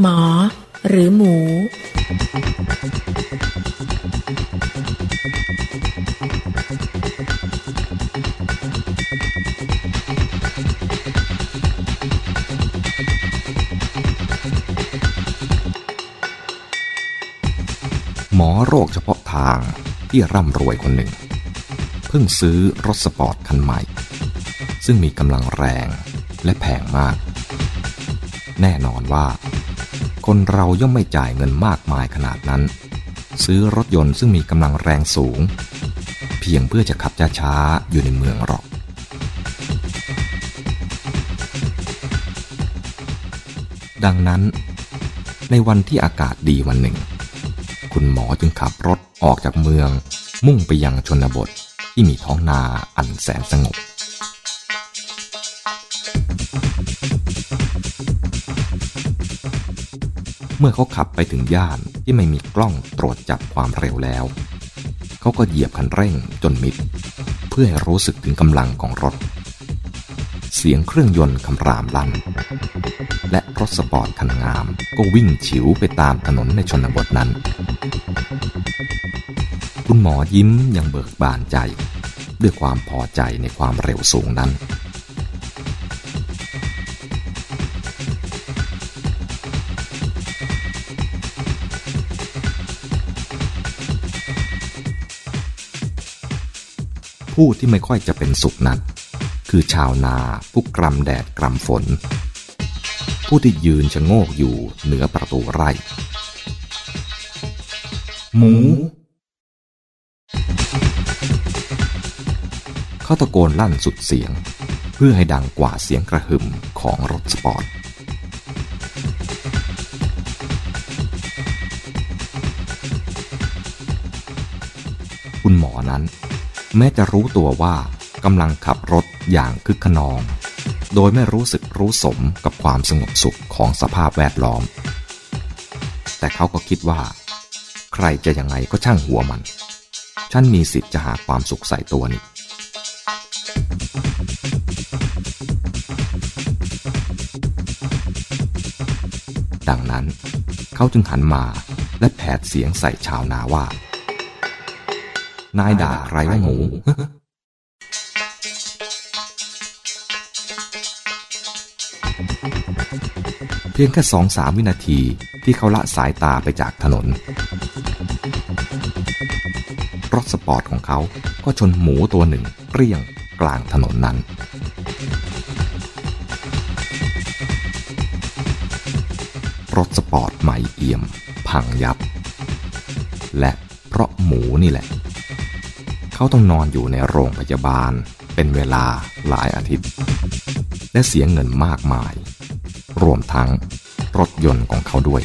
หมอ หรือหมู หมอโรคเฉพาะทางที่ร่ำรวยคนหนึ่ง เพิ่งซื้อรถสปอร์ตคันใหม่ ซึ่งมีกำลังแรงและแพงมาก แน่นอนว่า คนเราย่อมไม่จ่ายเงินมากมายขนาดนั้น ซื้อรถยนต์ซึ่งมีกำลังแรงสูง เพียงเพื่อจะขับช้าๆอยู่ในเมืองหรอก ดังนั้น ในวันที่อากาศดีวันหนึ่ง คุณหมอจึงขับรถออกจากเมือง มุ่งไปยังชนบทที่มีท้องนาอันแสนสงบ มื่อเขาขับไปถึงย่านที่ไม่มีกล้องตรวจจับความเร็วแล้ว เขาก็เหยียบคันเร่งจนมิด เพื่อให้รู้สึกถึงกำลังของรถ เสียงเครื่องยนต์คำรามลั่น และรถสปอร์ตคันงามก็วิ่งฉิวไปตามถนนในชนบทนั้น คุณหมอยิ้มยังเบิกบานใจ ด้วยความพอใจในความเร็วสูงนั้น ผู้ที่ไม่ค่อยจะเป็นสุขนักคือชาวนาผู้กรำแดดกรำฝน ผู้ที่ยืนชะโงกอยู่เหนือประตูไร่ หมู เขาตะโกนลั่นสุดเสียง เพื่อให้ดังกว่าเสียงกระหึ่มของรถสปอร์ตคุณหมอนั้น แม้จะรู้ตัวว่ากำลังขับรถอย่างคึกขนอง โดยไม่รู้สึกรู้สมกับความสงบสุขของสภาพแวดล้อม แต่เขาก็คิดว่า ใครจะยังไงก็ช่างหัวมัน ฉันมีสิทธิ์จะหาความสุขใส่ตัวนี่ดังนั้น เขาจึงหันมาและแผดเสียงใส่ชาวนาว่า นายด่าใครว่าหมูเพียงแค่สองสามวินาทีที่เขาละสายตาไปจากถนน รถสปอร์ตของเขาก็ชนหมูตัวหนึ่งเปรี้ยงกลางถนนนั้น รถสปอร์ตใหม่เอี่ยม พังยับ และเพราะหมูนี่แหละ เขาต้องนอนอยู่ในโรงพยาบาล เป็นเวลาหลายอาทิตย์ และเสียเงินมากมาย รวมทั้งรถยนต์ของเขาด้วย